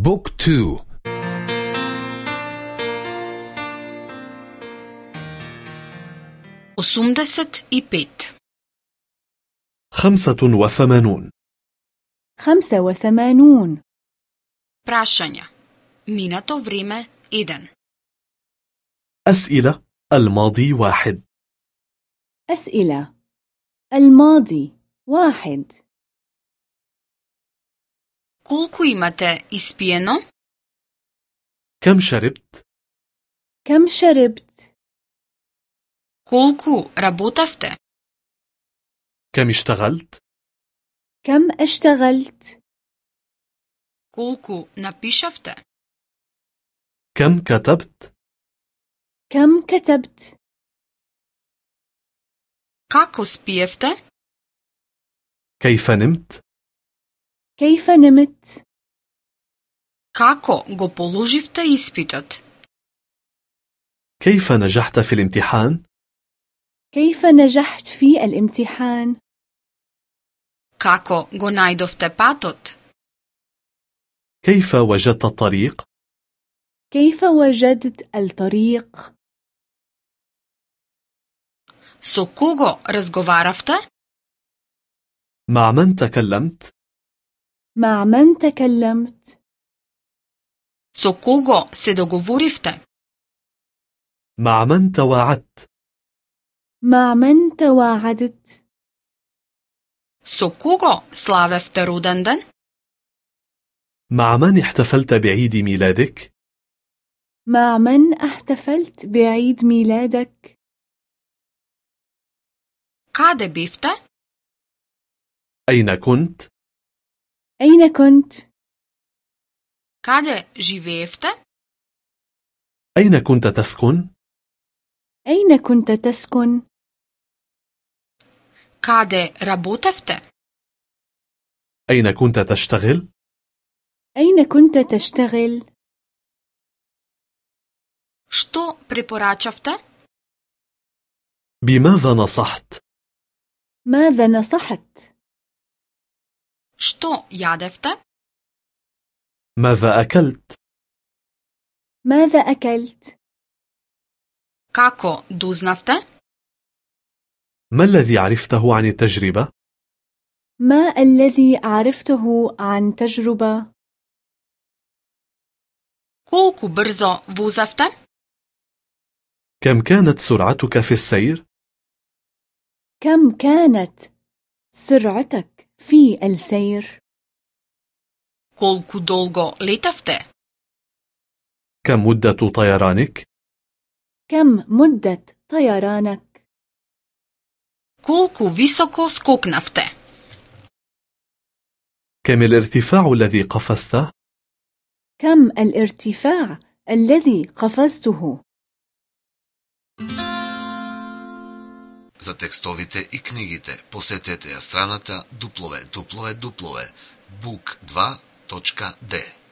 Book two. Осумдесет и пет خمسة وثمانون. خمسة وثمانون. Прашања. Минато време 1. أسئلة. الماضي واحد. أسئلة. الماضي واحد. Koliko imate ispijeno? كم شربت؟ كم شربت؟ Koliko rabotavte? كم اشتغلت؟ كم اشتغلت؟ Koliko napišavte? كم كتبت؟ كم كتبت؟ Kako spijevte? كيف نمت؟ كيف نمت؟ Kako go položivte ispitot? كيف نجحت في الامتحان؟ كيف نجحت في الامتحان؟ Kako go najdovte patot? كيف وجدت الطريق؟ كيف وجدت الطريق؟ So kogo razgovaravte? مع من تكلمت؟ مع من تكلمت؟ Se dogovorivte? مع من تواعدت؟ مع من تواعدت؟ Kogo slavevte rodendan? مع من احتفلت بعيد ميلادك؟ مع من احتفلت بعيد ميلادك؟ Kade bivte? أين كنت؟ أين كنت؟ Kade živevte? أين كنت تسكن؟ أين كنت تسكن؟ Kade rabotavte? أين كنت تشتغل؟ أين كنت تشتغل؟ Što preporačavte? بماذا نصحت؟ ماذا نصحت؟ Što jadevte? ماذا أكلت؟ ماذا أكلت؟ Kako doznavte? ما الذي عرفته عن التجربة؟ ما الذي عرفته عن تجربة؟ Koliko brzo vozavte? كم كانت سرعتك في السير؟ كم كانت سرعتك في السير؟ Koliko dolgo letavte? كم مدة طيرانك؟ كم مدة طيرانك؟ Koliko visoko skoknavte? كم الارتفاع الذي قفزته؟ كم الارتفاع الذي قفزته؟ За текстовите и книгите. Посетете ја страната www.book2.de